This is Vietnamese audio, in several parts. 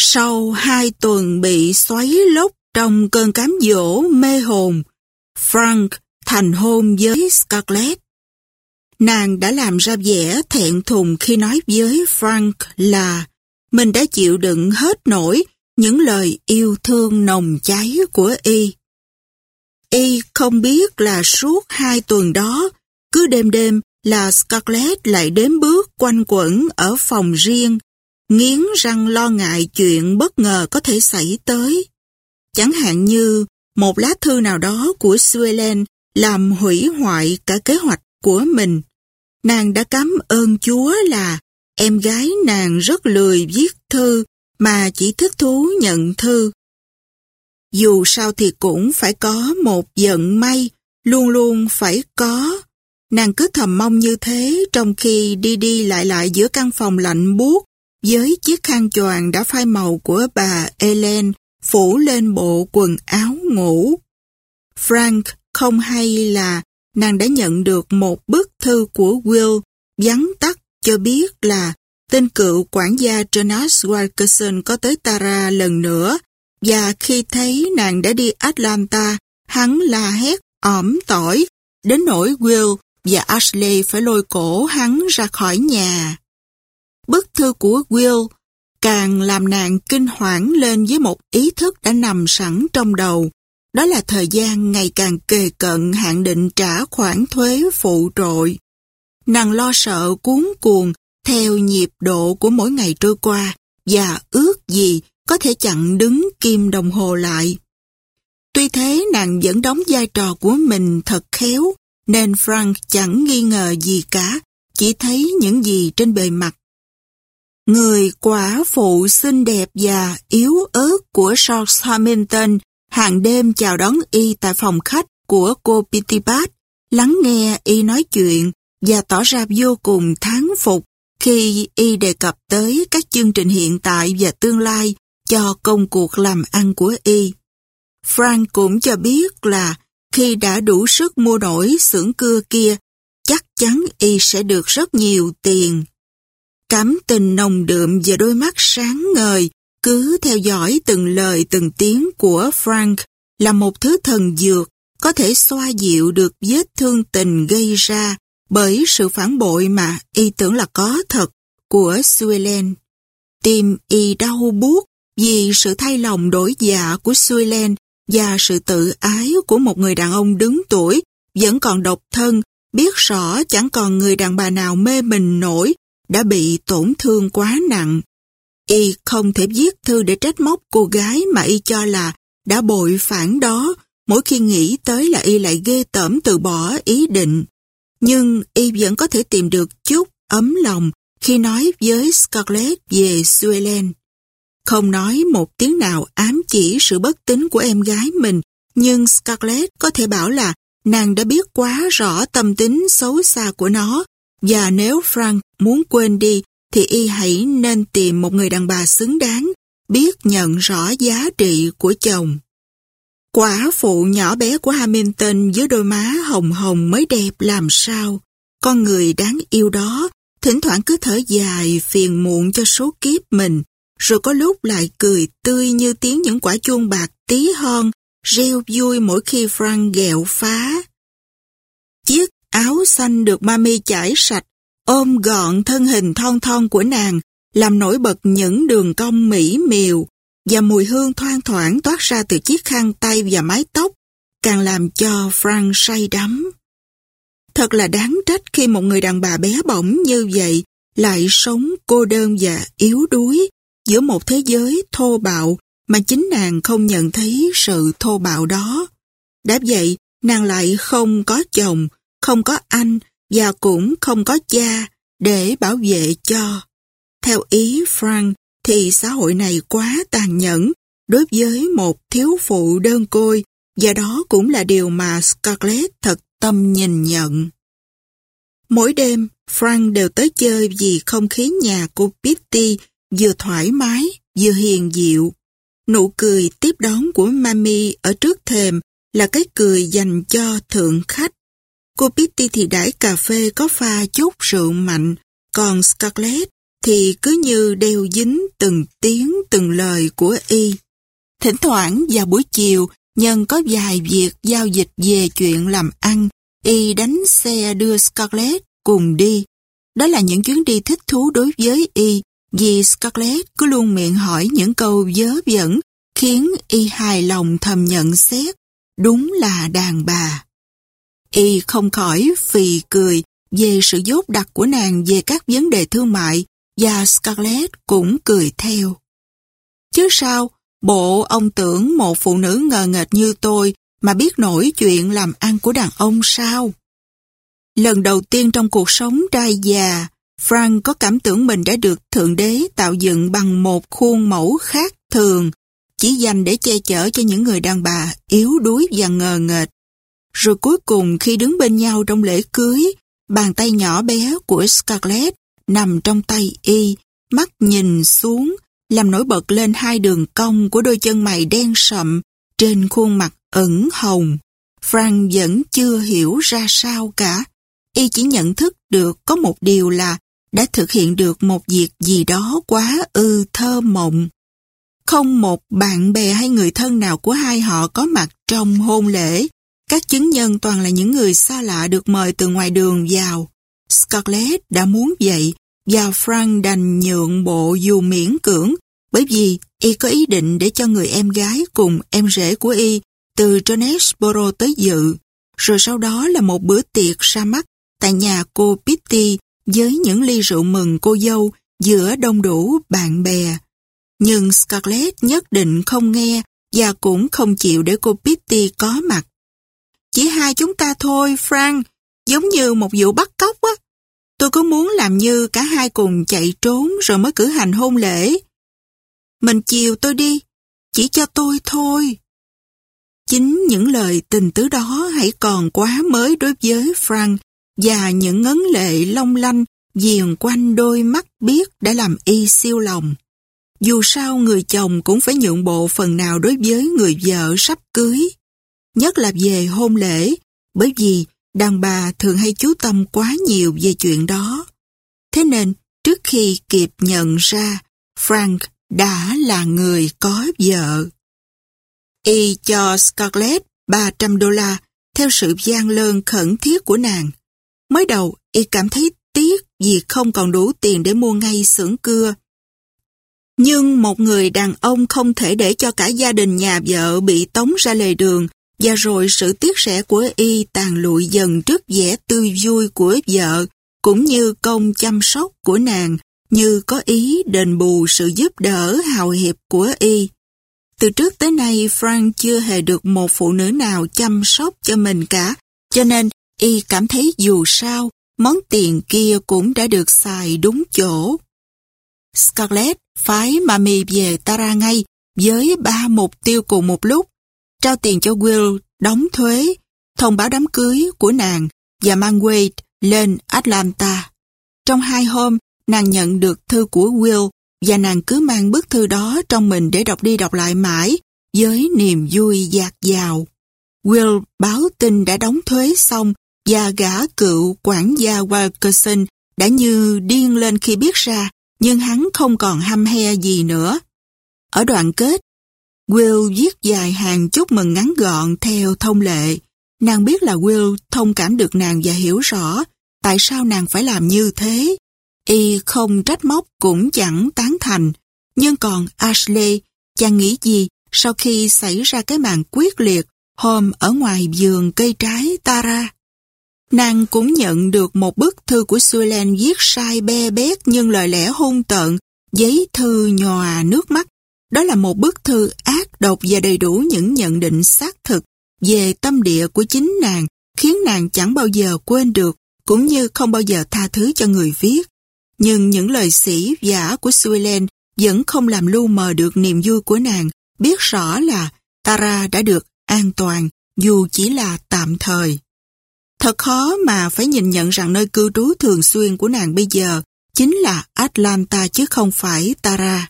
Sau hai tuần bị xoáy lốc trong cơn cám dỗ mê hồn, Frank thành hôn với Scarlett. Nàng đã làm ra vẻ thẹn thùng khi nói với Frank là mình đã chịu đựng hết nổi những lời yêu thương nồng cháy của y. Y không biết là suốt hai tuần đó, cứ đêm đêm là Scarlett lại đếm bước quanh quẩn ở phòng riêng, nghiến răng lo ngại chuyện bất ngờ có thể xảy tới. Chẳng hạn như một lá thư nào đó của Suelen làm hủy hoại cả kế hoạch của mình. Nàng đã cảm ơn Chúa là em gái nàng rất lười viết thư mà chỉ thích thú nhận thư. Dù sao thì cũng phải có một giận may, luôn luôn phải có. Nàng cứ thầm mong như thế trong khi đi đi lại lại giữa căn phòng lạnh buốt với chiếc khăn choàng đã phai màu của bà Ellen phủ lên bộ quần áo ngủ. Frank không hay là nàng đã nhận được một bức thư của Will vắn tắt cho biết là tên cựu quản gia Jonas Wilkerson có tới Tara lần nữa và khi thấy nàng đã đi Atlanta, hắn la hét ỏm tỏi, đến nỗi Will và Ashley phải lôi cổ hắn ra khỏi nhà. Bức thư của Will càng làm nàng kinh hoảng lên với một ý thức đã nằm sẵn trong đầu. Đó là thời gian ngày càng kề cận hạn định trả khoản thuế phụ trội. Nàng lo sợ cuốn cuồng theo nhịp độ của mỗi ngày trôi qua và ước gì có thể chặn đứng kim đồng hồ lại. Tuy thế nàng vẫn đóng vai trò của mình thật khéo, nên Frank chẳng nghi ngờ gì cả, chỉ thấy những gì trên bề mặt. Người quả phụ xinh đẹp và yếu ớt của Charles Hamilton hàng đêm chào đón y tại phòng khách của cô Pitipat, lắng nghe y nói chuyện và tỏ ra vô cùng thán phục khi y đề cập tới các chương trình hiện tại và tương lai cho công cuộc làm ăn của y. Frank cũng cho biết là khi đã đủ sức mua nổi xưởng cưa kia, chắc chắn y sẽ được rất nhiều tiền. Cảm tình nồng đượm và đôi mắt sáng ngời cứ theo dõi từng lời từng tiếng của Frank là một thứ thần dược có thể xoa dịu được vết thương tình gây ra bởi sự phản bội mà y tưởng là có thật của Suelen. Tim y đau buốt vì sự thay lòng đổi dạ của Suelen và sự tự ái của một người đàn ông đứng tuổi vẫn còn độc thân, biết rõ chẳng còn người đàn bà nào mê mình nổi, đã bị tổn thương quá nặng. Y không thể viết thư để trách móc cô gái mà Y cho là đã bội phản đó, mỗi khi nghĩ tới là Y lại ghê tởm từ bỏ ý định. Nhưng Y vẫn có thể tìm được chút ấm lòng khi nói với Scarlett về Suelen. Không nói một tiếng nào ám chỉ sự bất tín của em gái mình, nhưng Scarlett có thể bảo là nàng đã biết quá rõ tâm tính xấu xa của nó, và nếu Frank muốn quên đi, thì y hãy nên tìm một người đàn bà xứng đáng, biết nhận rõ giá trị của chồng. Quả phụ nhỏ bé của Hamilton với đôi má hồng hồng mới đẹp làm sao. Con người đáng yêu đó, thỉnh thoảng cứ thở dài phiền muộn cho số kiếp mình, rồi có lúc lại cười tươi như tiếng những quả chuông bạc tí hon, reo vui mỗi khi Frank ghẹo phá. Chiếc áo xanh được mami chải sạch, ôm gọn thân hình thon thon của nàng, làm nổi bật những đường cong mỹ miều, và mùi hương thoang thoảng toát ra từ chiếc khăn tay và mái tóc, càng làm cho Frank say đắm. Thật là đáng trách khi một người đàn bà bé bỏng như vậy lại sống cô đơn và yếu đuối giữa một thế giới thô bạo mà chính nàng không nhận thấy sự thô bạo đó. Đã vậy, nàng lại không có chồng, không có anh và cũng không có cha để bảo vệ cho. Theo ý Frank thì xã hội này quá tàn nhẫn đối với một thiếu phụ đơn côi và đó cũng là điều mà Scarlett thật tâm nhìn nhận. Mỗi đêm, Frank đều tới chơi vì không khí nhà của Pitty vừa thoải mái, vừa hiền dịu. Nụ cười tiếp đón của Mami ở trước thềm là cái cười dành cho thượng khách. Cô Pitty thì đãi cà phê có pha chút rượu mạnh, còn Scarlett thì cứ như đeo dính từng tiếng từng lời của y. Thỉnh thoảng vào buổi chiều, nhân có vài việc giao dịch về chuyện làm ăn, y đánh xe đưa Scarlett cùng đi. Đó là những chuyến đi thích thú đối với y, vì Scarlett cứ luôn miệng hỏi những câu dớ dẫn, khiến y hài lòng thầm nhận xét, đúng là đàn bà. Y không khỏi phì cười về sự dốt đặc của nàng về các vấn đề thương mại và Scarlett cũng cười theo. Chứ sao, bộ ông tưởng một phụ nữ ngờ nghệch như tôi mà biết nổi chuyện làm ăn của đàn ông sao? Lần đầu tiên trong cuộc sống trai già, Frank có cảm tưởng mình đã được Thượng Đế tạo dựng bằng một khuôn mẫu khác thường, chỉ dành để che chở cho những người đàn bà yếu đuối và ngờ nghệch. Rồi cuối cùng khi đứng bên nhau trong lễ cưới, bàn tay nhỏ bé của Scarlett nằm trong tay y, mắt nhìn xuống, làm nổi bật lên hai đường cong của đôi chân mày đen sậm trên khuôn mặt ẩn hồng. Frank vẫn chưa hiểu ra sao cả. Y chỉ nhận thức được có một điều là đã thực hiện được một việc gì đó quá ư thơ mộng. Không một bạn bè hay người thân nào của hai họ có mặt trong hôn lễ. Các chứng nhân toàn là những người xa lạ được mời từ ngoài đường vào. Scarlett đã muốn vậy, và Frank đành nhượng bộ dù miễn cưỡng, bởi vì y có ý định để cho người em gái cùng em rể của y từ Jonesboro tới dự. Rồi sau đó là một bữa tiệc ra mắt tại nhà cô Pitty với những ly rượu mừng cô dâu giữa đông đủ bạn bè. Nhưng Scarlett nhất định không nghe và cũng không chịu để cô Pitty có mặt. Chỉ hai chúng ta thôi, Frank, giống như một vụ bắt cóc á. Tôi có muốn làm như cả hai cùng chạy trốn rồi mới cử hành hôn lễ. Mình chiều tôi đi, chỉ cho tôi thôi. Chính những lời tình tứ đó hãy còn quá mới đối với Frank và những ngấn lệ long lanh diền quanh đôi mắt biết đã làm y siêu lòng. Dù sao người chồng cũng phải nhượng bộ phần nào đối với người vợ sắp cưới. Nhất là về hôn lễ, bởi vì đàn bà thường hay chú tâm quá nhiều về chuyện đó. Thế nên, trước khi kịp nhận ra, Frank đã là người có vợ. Y cho Scarlett 300 đô la theo sự gian lơn khẩn thiết của nàng. Mới đầu, y cảm thấy tiếc vì không còn đủ tiền để mua ngay xưởng cưa. Nhưng một người đàn ông không thể để cho cả gia đình nhà vợ bị tống ra lề đường và rồi sự tiếc rẻ của y tàn lụi dần trước vẻ tươi vui của vợ cũng như công chăm sóc của nàng như có ý đền bù sự giúp đỡ hào hiệp của y. Từ trước tới nay Frank chưa hề được một phụ nữ nào chăm sóc cho mình cả, cho nên y cảm thấy dù sao, món tiền kia cũng đã được xài đúng chỗ. Scarlett phái Mami về Tara ngay với ba mục tiêu cùng một lúc, trao tiền cho Will đóng thuế, thông báo đám cưới của nàng và mang Wade lên Atlanta. Trong hai hôm, nàng nhận được thư của Will và nàng cứ mang bức thư đó trong mình để đọc đi đọc lại mãi với niềm vui dạt dào. Will báo tin đã đóng thuế xong và gã cựu quản gia Wilkerson đã như điên lên khi biết ra nhưng hắn không còn hăm he gì nữa. Ở đoạn kết, Will viết dài hàng chúc mừng ngắn gọn theo thông lệ. Nàng biết là Will thông cảm được nàng và hiểu rõ tại sao nàng phải làm như thế. Y không trách móc cũng chẳng tán thành. Nhưng còn Ashley, chàng nghĩ gì sau khi xảy ra cái màn quyết liệt hôm ở ngoài vườn cây trái Tara? Nàng cũng nhận được một bức thư của Suelen viết sai be bét nhưng lời lẽ hung tợn, giấy thư nhòa nước mắt. Đó là một bức thư ác độc và đầy đủ những nhận định xác thực về tâm địa của chính nàng, khiến nàng chẳng bao giờ quên được, cũng như không bao giờ tha thứ cho người viết. Nhưng những lời sĩ giả của Suelen vẫn không làm lu mờ được niềm vui của nàng, biết rõ là Tara đã được an toàn, dù chỉ là tạm thời. Thật khó mà phải nhìn nhận rằng nơi cư trú thường xuyên của nàng bây giờ chính là Atlanta chứ không phải Tara.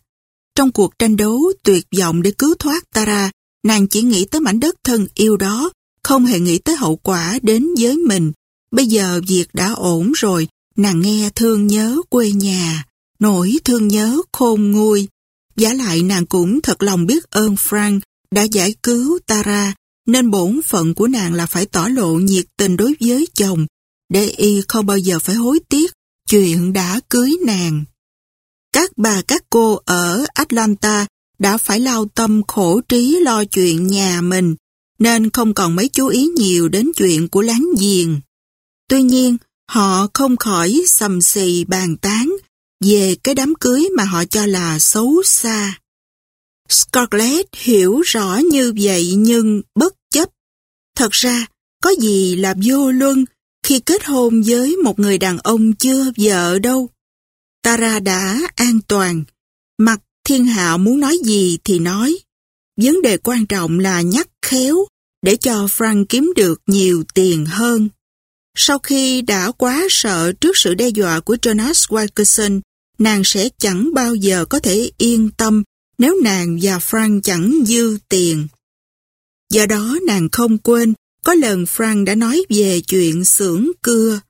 Trong cuộc tranh đấu tuyệt vọng để cứu thoát Tara, nàng chỉ nghĩ tới mảnh đất thân yêu đó, không hề nghĩ tới hậu quả đến với mình. Bây giờ việc đã ổn rồi, nàng nghe thương nhớ quê nhà, nỗi thương nhớ khôn nguôi. Giả lại nàng cũng thật lòng biết ơn Frank đã giải cứu Tara, nên bổn phận của nàng là phải tỏ lộ nhiệt tình đối với chồng, để y không bao giờ phải hối tiếc chuyện đã cưới nàng. Các bà các cô ở Atlanta đã phải lao tâm khổ trí lo chuyện nhà mình, nên không còn mấy chú ý nhiều đến chuyện của láng giềng. Tuy nhiên, họ không khỏi sầm xì bàn tán về cái đám cưới mà họ cho là xấu xa. Scarlett hiểu rõ như vậy nhưng bất chấp. Thật ra, có gì là vô luân khi kết hôn với một người đàn ông chưa vợ đâu. Tara đã an toàn, mặt thiên hạo muốn nói gì thì nói. Vấn đề quan trọng là nhắc khéo để cho Frank kiếm được nhiều tiền hơn. Sau khi đã quá sợ trước sự đe dọa của Jonas Wilkerson, nàng sẽ chẳng bao giờ có thể yên tâm nếu nàng và Frank chẳng dư tiền. Do đó nàng không quên có lần Frank đã nói về chuyện xưởng cưa.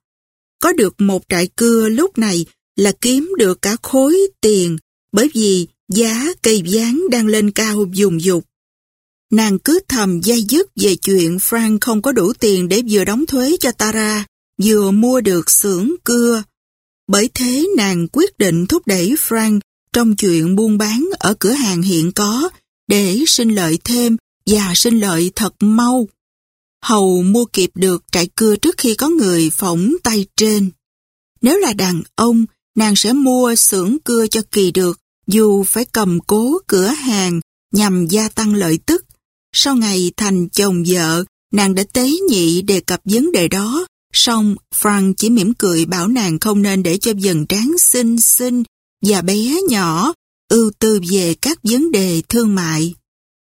Có được một trại cưa lúc này là kiếm được cả khối tiền bởi vì giá cây gián đang lên cao dùng dục. Nàng cứ thầm dây dứt về chuyện Frank không có đủ tiền để vừa đóng thuế cho Tara, vừa mua được xưởng cưa. Bởi thế nàng quyết định thúc đẩy Frank trong chuyện buôn bán ở cửa hàng hiện có để sinh lợi thêm và sinh lợi thật mau. Hầu mua kịp được trại cưa trước khi có người phỏng tay trên. Nếu là đàn ông, nàng sẽ mua xưởng cưa cho kỳ được, dù phải cầm cố cửa hàng nhằm gia tăng lợi tức. Sau ngày thành chồng vợ, nàng đã tế nhị đề cập vấn đề đó, song Frank chỉ mỉm cười bảo nàng không nên để cho dần tráng xinh xinh và bé nhỏ ưu tư về các vấn đề thương mại.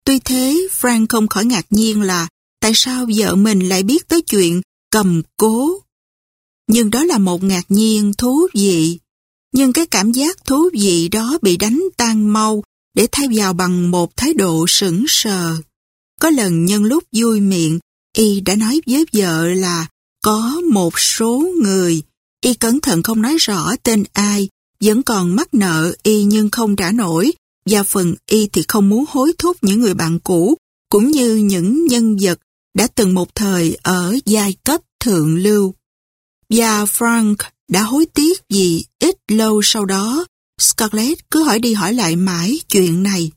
Tuy thế, Frank không khỏi ngạc nhiên là tại sao vợ mình lại biết tới chuyện cầm cố. Nhưng đó là một ngạc nhiên thú vị. Nhưng cái cảm giác thú vị đó bị đánh tan mau để thay vào bằng một thái độ sững sờ. Có lần nhân lúc vui miệng, y đã nói với vợ là có một số người, y cẩn thận không nói rõ tên ai, vẫn còn mắc nợ y nhưng không trả nổi, và phần y thì không muốn hối thúc những người bạn cũ, cũng như những nhân vật đã từng một thời ở giai cấp thượng lưu. Và Frank đã hối tiếc vì ít lâu sau đó, Scarlett cứ hỏi đi hỏi lại mãi chuyện này.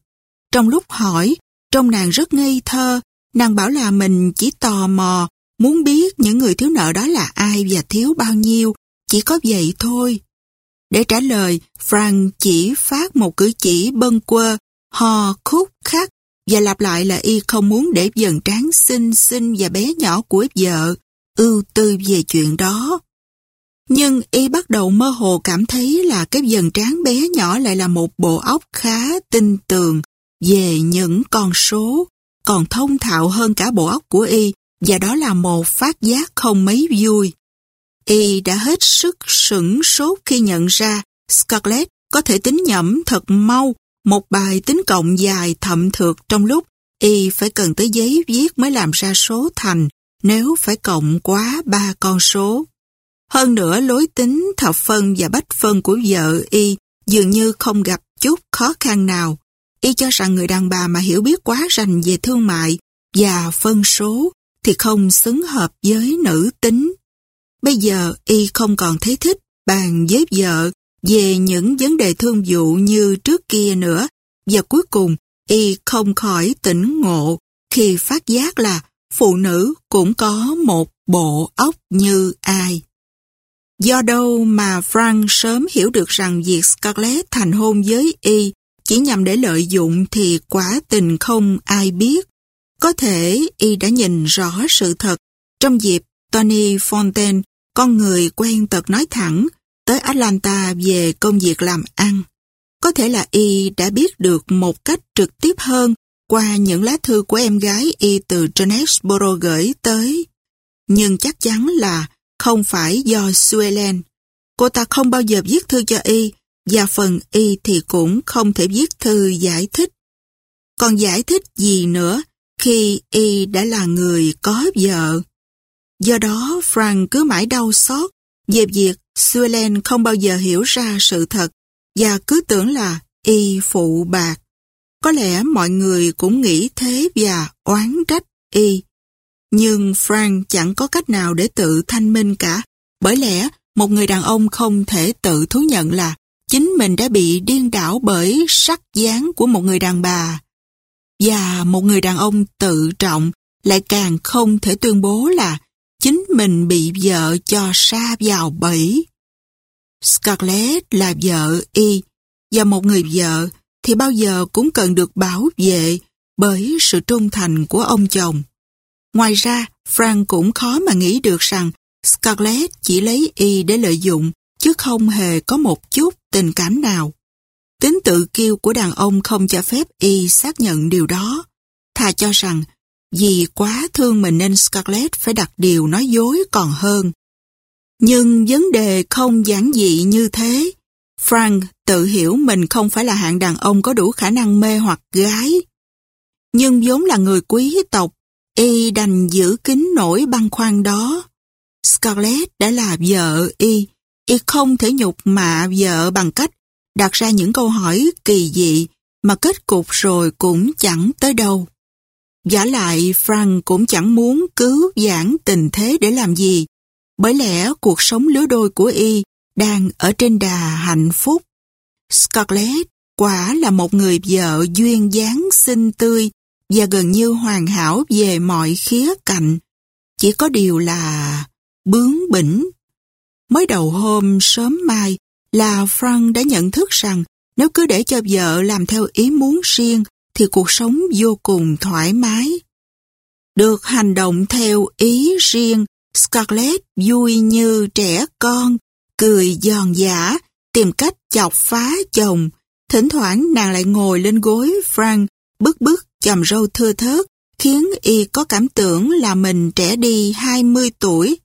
Trong lúc hỏi, trong nàng rất ngây thơ, nàng bảo là mình chỉ tò mò, muốn biết những người thiếu nợ đó là ai và thiếu bao nhiêu, chỉ có vậy thôi. Để trả lời, Frank chỉ phát một cử chỉ bâng quơ, hò khúc khắc và lặp lại là y không muốn để dần tráng xinh xinh và bé nhỏ của vợ ưu tư về chuyện đó. Nhưng y bắt đầu mơ hồ cảm thấy là cái dần tráng bé nhỏ lại là một bộ óc khá tinh tường về những con số, còn thông thạo hơn cả bộ óc của y và đó là một phát giác không mấy vui. Y đã hết sức sửng sốt khi nhận ra Scarlett có thể tính nhẩm thật mau một bài tính cộng dài thậm thược trong lúc y phải cần tới giấy viết mới làm ra số thành nếu phải cộng quá ba con số. Hơn nữa, lối tính, thập phân và bách phân của vợ y dường như không gặp chút khó khăn nào. Y cho rằng người đàn bà mà hiểu biết quá rành về thương mại và phân số thì không xứng hợp với nữ tính. Bây giờ, y không còn thấy thích bàn với vợ về những vấn đề thương vụ như trước kia nữa và cuối cùng, y không khỏi tỉnh ngộ khi phát giác là phụ nữ cũng có một bộ óc như ai. Do đâu mà Frank sớm hiểu được rằng việc Scarlett thành hôn với y chỉ nhằm để lợi dụng thì quả tình không ai biết. Có thể y đã nhìn rõ sự thật trong dịp Tony Fontaine, con người quen tật nói thẳng, tới Atlanta về công việc làm ăn. Có thể là y đã biết được một cách trực tiếp hơn qua những lá thư của em gái y từ Jonesboro gửi tới. Nhưng chắc chắn là không phải do Suelen. Cô ta không bao giờ viết thư cho y, và phần y thì cũng không thể viết thư giải thích. Còn giải thích gì nữa khi y đã là người có vợ? Do đó, Frank cứ mãi đau xót về việc Suelen không bao giờ hiểu ra sự thật, và cứ tưởng là y phụ bạc. Có lẽ mọi người cũng nghĩ thế và oán trách y. Nhưng Frank chẳng có cách nào để tự thanh minh cả. Bởi lẽ một người đàn ông không thể tự thú nhận là chính mình đã bị điên đảo bởi sắc dáng của một người đàn bà. Và một người đàn ông tự trọng lại càng không thể tuyên bố là chính mình bị vợ cho xa vào bẫy. Scarlett là vợ y, và một người vợ thì bao giờ cũng cần được bảo vệ bởi sự trung thành của ông chồng. Ngoài ra, Frank cũng khó mà nghĩ được rằng Scarlett chỉ lấy y để lợi dụng, chứ không hề có một chút tình cảm nào. Tính tự kiêu của đàn ông không cho phép y xác nhận điều đó. Thà cho rằng, vì quá thương mình nên Scarlett phải đặt điều nói dối còn hơn. Nhưng vấn đề không giản dị như thế. Frank tự hiểu mình không phải là hạng đàn ông có đủ khả năng mê hoặc gái. Nhưng vốn là người quý tộc, y đành giữ kín nỗi băng khoăn đó. Scarlett đã là vợ y, y không thể nhục mạ vợ bằng cách đặt ra những câu hỏi kỳ dị mà kết cục rồi cũng chẳng tới đâu. Giả lại Frank cũng chẳng muốn cứu giãn tình thế để làm gì, bởi lẽ cuộc sống lứa đôi của y đang ở trên đà hạnh phúc. Scarlett quả là một người vợ duyên dáng xinh tươi và gần như hoàn hảo về mọi khía cạnh. Chỉ có điều là bướng bỉnh. Mới đầu hôm sớm mai là Frank đã nhận thức rằng nếu cứ để cho vợ làm theo ý muốn riêng thì cuộc sống vô cùng thoải mái. Được hành động theo ý riêng, Scarlett vui như trẻ con, cười giòn giả, tìm cách chọc phá chồng. Thỉnh thoảng nàng lại ngồi lên gối Frank, bức bức chòm râu thưa thớt, khiến y có cảm tưởng là mình trẻ đi 20 tuổi.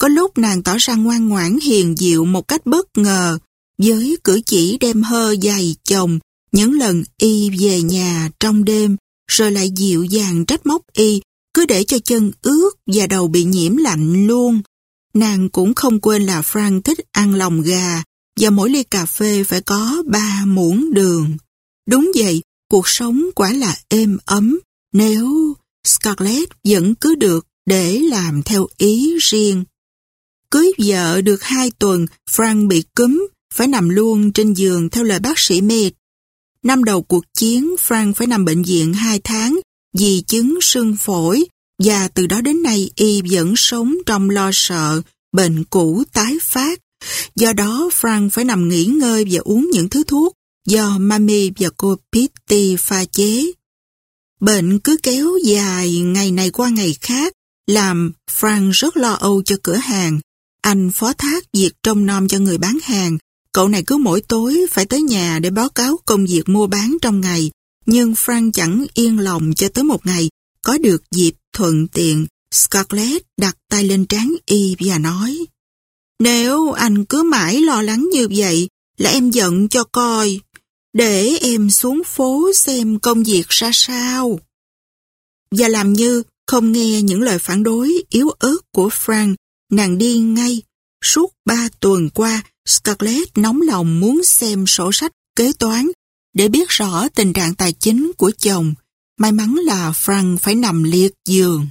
Có lúc nàng tỏ ra ngoan ngoãn hiền diệu một cách bất ngờ, với cử chỉ đem hơ dày chồng, những lần y về nhà trong đêm, rồi lại dịu dàng trách móc y, cứ để cho chân ướt và đầu bị nhiễm lạnh luôn. Nàng cũng không quên là Frank thích ăn lòng gà, và mỗi ly cà phê phải có ba muỗng đường. Đúng vậy, cuộc sống quả là êm ấm, nếu Scarlett vẫn cứ được để làm theo ý riêng. Cưới vợ được hai tuần, Frank bị cúm, phải nằm luôn trên giường theo lời bác sĩ Med. Năm đầu cuộc chiến, Frank phải nằm bệnh viện hai tháng vì chứng sưng phổi và từ đó đến nay y vẫn sống trong lo sợ bệnh cũ tái phát. Do đó, Frank phải nằm nghỉ ngơi và uống những thứ thuốc do Mami và cô Pitty pha chế. Bệnh cứ kéo dài ngày này qua ngày khác, làm Frank rất lo âu cho cửa hàng. Anh phó thác việc trông nom cho người bán hàng. Cậu này cứ mỗi tối phải tới nhà để báo cáo công việc mua bán trong ngày. Nhưng Frank chẳng yên lòng cho tới một ngày có được dịp thuận tiện. Scarlett đặt tay lên trán y và nói Nếu anh cứ mãi lo lắng như vậy là em giận cho coi. Để em xuống phố xem công việc ra sao. Và làm như không nghe những lời phản đối yếu ớt của Frank, nàng đi ngay. Suốt ba tuần qua, Scarlett nóng lòng muốn xem sổ sách kế toán để biết rõ tình trạng tài chính của chồng. May mắn là Frank phải nằm liệt giường.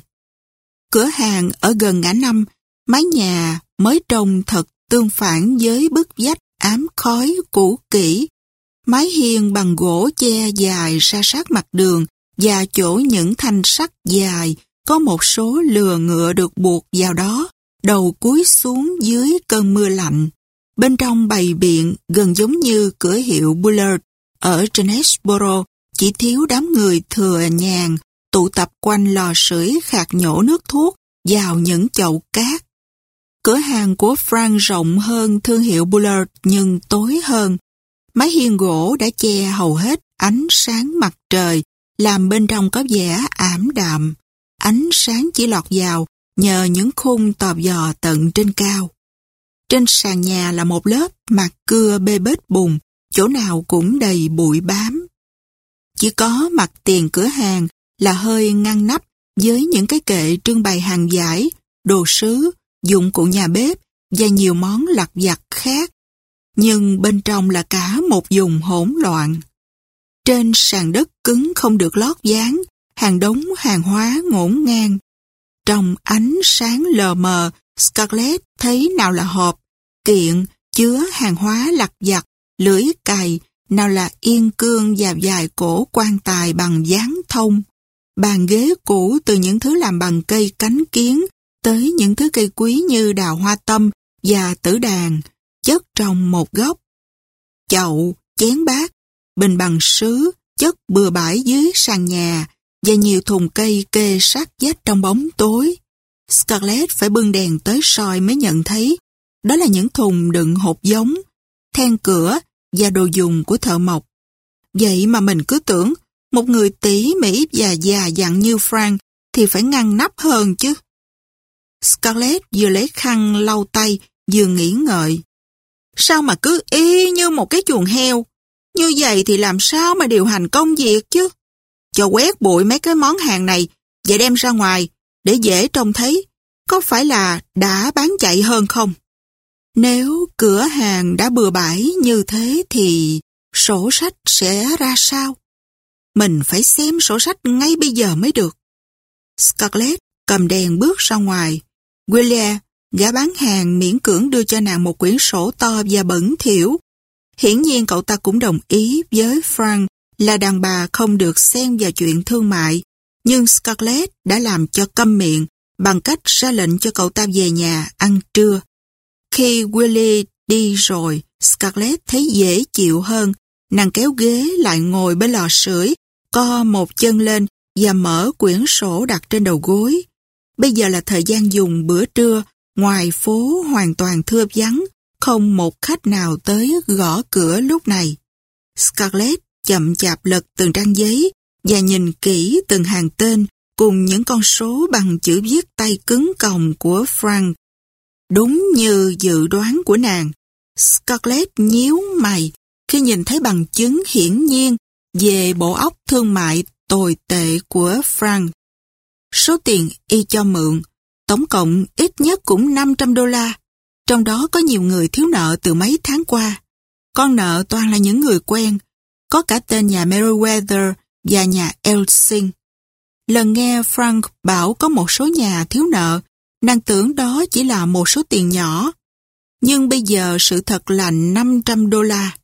Cửa hàng ở gần ngã năm, mái nhà mới trông thật tương phản với bức vách ám khói cũ kỹ. Mái hiên bằng gỗ che dài ra sát mặt đường và chỗ những thanh sắt dài có một số lừa ngựa được buộc vào đó, đầu cúi xuống dưới cơn mưa lạnh. Bên trong bày biện gần giống như cửa hiệu Bullard ở Jonesboro, chỉ thiếu đám người thừa nhàn tụ tập quanh lò sưởi khạc nhổ nước thuốc vào những chậu cát. Cửa hàng của Frank rộng hơn thương hiệu Bullard nhưng tối hơn. Mái hiên gỗ đã che hầu hết ánh sáng mặt trời, làm bên trong có vẻ ảm đạm. Ánh sáng chỉ lọt vào nhờ những khung tò dò tận trên cao. Trên sàn nhà là một lớp mặt cưa bê bết bùn, chỗ nào cũng đầy bụi bám. Chỉ có mặt tiền cửa hàng là hơi ngăn nắp với những cái kệ trưng bày hàng giải, đồ sứ, dụng cụ nhà bếp và nhiều món lặt vặt khác nhưng bên trong là cả một vùng hỗn loạn. Trên sàn đất cứng không được lót dán, hàng đống hàng hóa ngổn ngang. Trong ánh sáng lờ mờ, Scarlett thấy nào là hộp, kiện, chứa hàng hóa lặt vặt, lưỡi cày, nào là yên cương và dài cổ quan tài bằng dáng thông. Bàn ghế cũ từ những thứ làm bằng cây cánh kiến tới những thứ cây quý như đào hoa tâm và tử đàn, chất trong một góc. Chậu, chén bát, bình bằng sứ, chất bừa bãi dưới sàn nhà và nhiều thùng cây kê sát vách trong bóng tối. Scarlett phải bưng đèn tới soi mới nhận thấy đó là những thùng đựng hộp giống, then cửa và đồ dùng của thợ mộc. Vậy mà mình cứ tưởng một người tỉ mỉ và già dặn như Frank thì phải ngăn nắp hơn chứ. Scarlett vừa lấy khăn lau tay vừa nghĩ ngợi. Sao mà cứ y như một cái chuồng heo? Như vậy thì làm sao mà điều hành công việc chứ? Cho quét bụi mấy cái món hàng này và đem ra ngoài để dễ trông thấy có phải là đã bán chạy hơn không? Nếu cửa hàng đã bừa bãi như thế thì sổ sách sẽ ra sao? Mình phải xem sổ sách ngay bây giờ mới được. Scarlett cầm đèn bước ra ngoài. William, gã bán hàng miễn cưỡng đưa cho nàng một quyển sổ to và bẩn thiểu Hiển nhiên cậu ta cũng đồng ý với Frank là đàn bà không được xen vào chuyện thương mại, nhưng Scarlett đã làm cho câm miệng bằng cách ra lệnh cho cậu ta về nhà ăn trưa. Khi Willie đi rồi, Scarlett thấy dễ chịu hơn. Nàng kéo ghế lại ngồi bên lò sưởi, co một chân lên và mở quyển sổ đặt trên đầu gối. Bây giờ là thời gian dùng bữa trưa, ngoài phố hoàn toàn thưa vắng, không một khách nào tới gõ cửa lúc này. Scarlett chậm chạp lật từng trang giấy và nhìn kỹ từng hàng tên cùng những con số bằng chữ viết tay cứng còng của Frank. Đúng như dự đoán của nàng, Scarlett nhíu mày khi nhìn thấy bằng chứng hiển nhiên về bộ óc thương mại tồi tệ của Frank. Số tiền y cho mượn, tổng cộng ít nhất cũng 500 đô la, trong đó có nhiều người thiếu nợ từ mấy tháng qua. Con nợ toàn là những người quen, có cả tên nhà Meriwether và nhà Elsing. Lần nghe Frank bảo có một số nhà thiếu nợ, nàng tưởng đó chỉ là một số tiền nhỏ. Nhưng bây giờ sự thật là 500 đô la.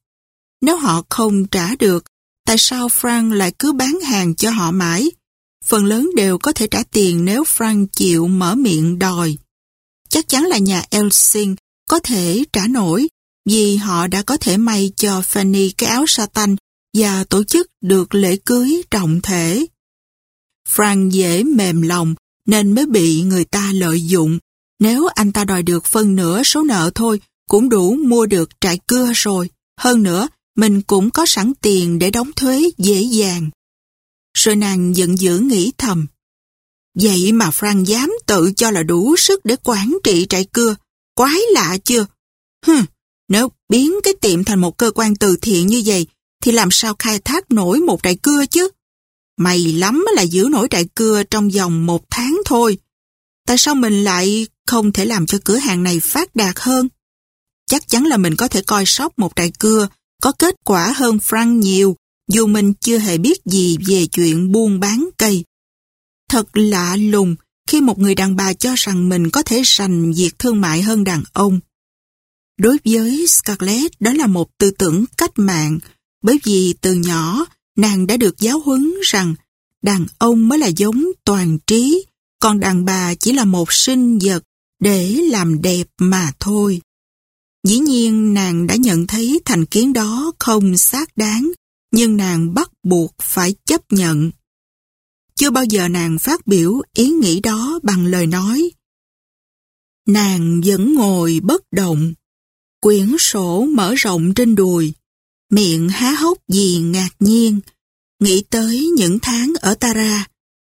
Nếu họ không trả được, tại sao Frank lại cứ bán hàng cho họ mãi? Phần lớn đều có thể trả tiền nếu Frank chịu mở miệng đòi. Chắc chắn là nhà Elsing có thể trả nổi vì họ đã có thể may cho Fanny cái áo Satan và tổ chức được lễ cưới trọng thể. Frank dễ mềm lòng nên mới bị người ta lợi dụng. Nếu anh ta đòi được phân nửa số nợ thôi cũng đủ mua được trại cưa rồi. Hơn nữa, mình cũng có sẵn tiền để đóng thuế dễ dàng. Rồi nàng giận dữ nghĩ thầm. Vậy mà Frank dám tự cho là đủ sức để quản trị trại cưa. Quái lạ chưa? Hừm, nếu biến cái tiệm thành một cơ quan từ thiện như vậy thì làm sao khai thác nổi một trại cưa chứ? May lắm là giữ nổi trại cưa trong vòng một tháng thôi. Tại sao mình lại không thể làm cho cửa hàng này phát đạt hơn? Chắc chắn là mình có thể coi sóc một trại cưa có kết quả hơn Frank nhiều dù mình chưa hề biết gì về chuyện buôn bán cây. Thật lạ lùng khi một người đàn bà cho rằng mình có thể sành việc thương mại hơn đàn ông. Đối với Scarlett, đó là một tư tưởng cách mạng, bởi vì từ nhỏ nàng đã được giáo huấn rằng đàn ông mới là giống toàn trí, còn đàn bà chỉ là một sinh vật để làm đẹp mà thôi. Dĩ nhiên nàng đã nhận thấy thành kiến đó không xác đáng, nhưng nàng bắt buộc phải chấp nhận. Chưa bao giờ nàng phát biểu ý nghĩ đó bằng lời nói. Nàng vẫn ngồi bất động, quyển sổ mở rộng trên đùi, miệng há hốc vì ngạc nhiên, nghĩ tới những tháng ở Tara,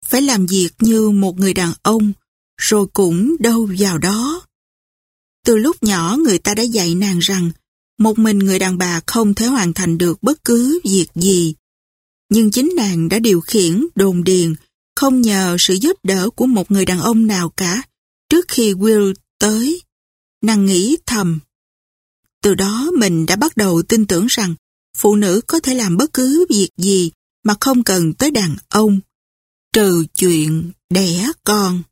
phải làm việc như một người đàn ông, rồi cũng đâu vào đó. Từ lúc nhỏ người ta đã dạy nàng rằng một mình người đàn bà không thể hoàn thành được bất cứ việc gì. Nhưng chính nàng đã điều khiển đồn điền không nhờ sự giúp đỡ của một người đàn ông nào cả trước khi Will tới. Nàng nghĩ thầm. Từ đó mình đã bắt đầu tin tưởng rằng phụ nữ có thể làm bất cứ việc gì mà không cần tới đàn ông, trừ chuyện đẻ con.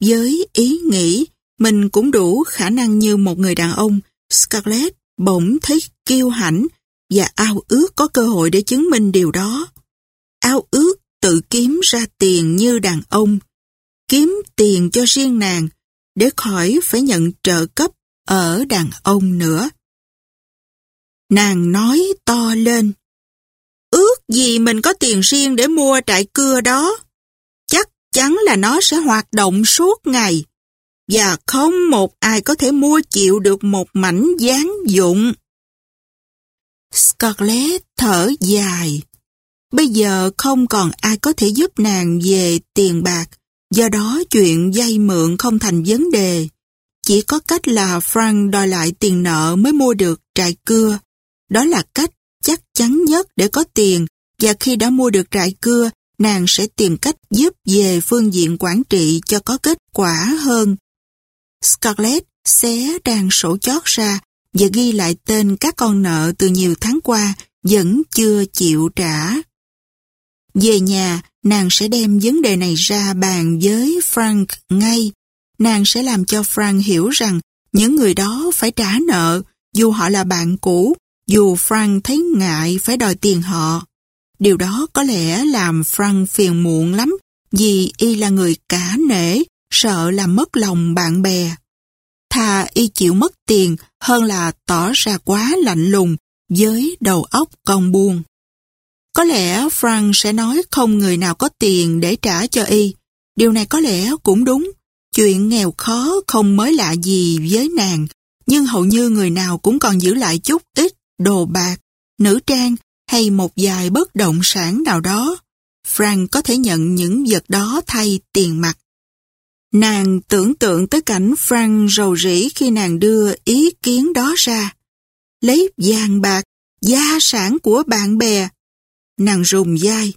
Với ý nghĩ mình cũng đủ khả năng như một người đàn ông, Scarlett bỗng thấy kiêu hãnh và ao ước có cơ hội để chứng minh điều đó. Ao ước tự kiếm ra tiền như đàn ông, kiếm tiền cho riêng nàng để khỏi phải nhận trợ cấp ở đàn ông nữa. Nàng nói to lên. Ước gì mình có tiền riêng để mua trại cưa đó. Chắc chắn là nó sẽ hoạt động suốt ngày. Và không một ai có thể mua chịu được một mảnh gián dụng. Scarlett thở dài. Bây giờ không còn ai có thể giúp nàng về tiền bạc, do đó chuyện vay mượn không thành vấn đề. Chỉ có cách là Frank đòi lại tiền nợ mới mua được trại cưa. Đó là cách chắc chắn nhất để có tiền và khi đã mua được trại cưa, nàng sẽ tìm cách giúp về phương diện quản trị cho có kết quả hơn. Scarlett xé trang sổ chót ra và ghi lại tên các con nợ từ nhiều tháng qua vẫn chưa chịu trả. Về nhà, nàng sẽ đem vấn đề này ra bàn với Frank ngay. Nàng sẽ làm cho Frank hiểu rằng những người đó phải trả nợ dù họ là bạn cũ, dù Frank thấy ngại phải đòi tiền họ. Điều đó có lẽ làm Frank phiền muộn lắm vì y là người cả nể, sợ làm mất lòng bạn bè. Thà y chịu mất tiền hơn là tỏ ra quá lạnh lùng với đầu óc con buông. Có lẽ Frank sẽ nói không người nào có tiền để trả cho y. Điều này có lẽ cũng đúng. Chuyện nghèo khó không mới lạ gì với nàng, nhưng hầu như người nào cũng còn giữ lại chút ít đồ bạc, nữ trang hay một vài bất động sản nào đó. Frank có thể nhận những vật đó thay tiền mặt. Nàng tưởng tượng tới cảnh Frank rầu rĩ khi nàng đưa ý kiến đó ra. Lấy vàng bạc, gia sản của bạn bè. Nàng rùng dai.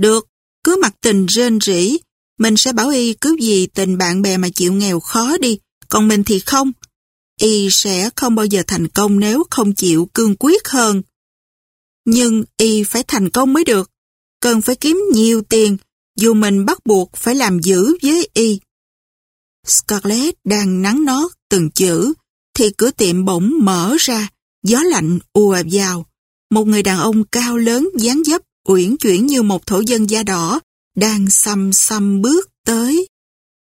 Được, cứ mặc tình rên rỉ. Mình sẽ bảo y cứ gì tình bạn bè mà chịu nghèo khó đi. Còn mình thì không. Y sẽ không bao giờ thành công nếu không chịu cương quyết hơn. Nhưng y phải thành công mới được. Cần phải kiếm nhiều tiền, dù mình bắt buộc phải làm giữ với y. Scarlett đang nắng nót từng chữ, thì cửa tiệm bỗng mở ra, gió lạnh ùa vào. Một người đàn ông cao lớn dáng dấp, uyển chuyển như một thổ dân da đỏ, đang xăm xăm bước tới.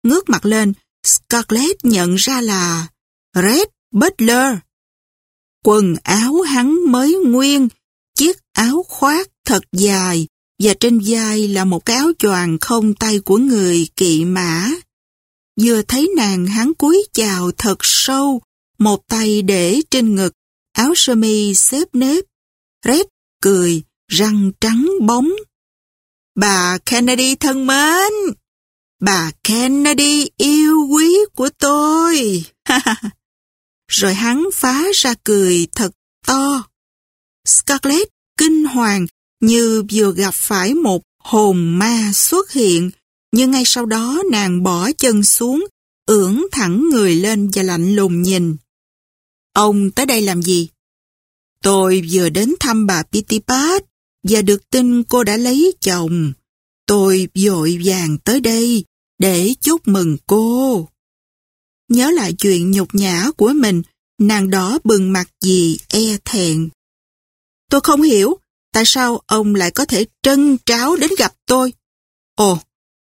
Ngước mặt lên, Scarlett nhận ra là Red Butler. Quần áo hắn mới nguyên, chiếc áo khoác thật dài và trên vai là một cái áo choàng không tay của người kỵ mã. Vừa thấy nàng hắn cúi chào thật sâu, một tay để trên ngực, áo sơ mi xếp nếp. rét cười, răng trắng bóng. Bà Kennedy thân mến! Bà Kennedy yêu quý của tôi! Rồi hắn phá ra cười thật to. Scarlett kinh hoàng như vừa gặp phải một hồn ma xuất hiện nhưng ngay sau đó nàng bỏ chân xuống, ưỡn thẳng người lên và lạnh lùng nhìn. Ông tới đây làm gì? Tôi vừa đến thăm bà Pitipat và được tin cô đã lấy chồng. Tôi vội vàng tới đây để chúc mừng cô. Nhớ lại chuyện nhục nhã của mình, nàng đỏ bừng mặt gì e thẹn. Tôi không hiểu tại sao ông lại có thể trân tráo đến gặp tôi. Ồ,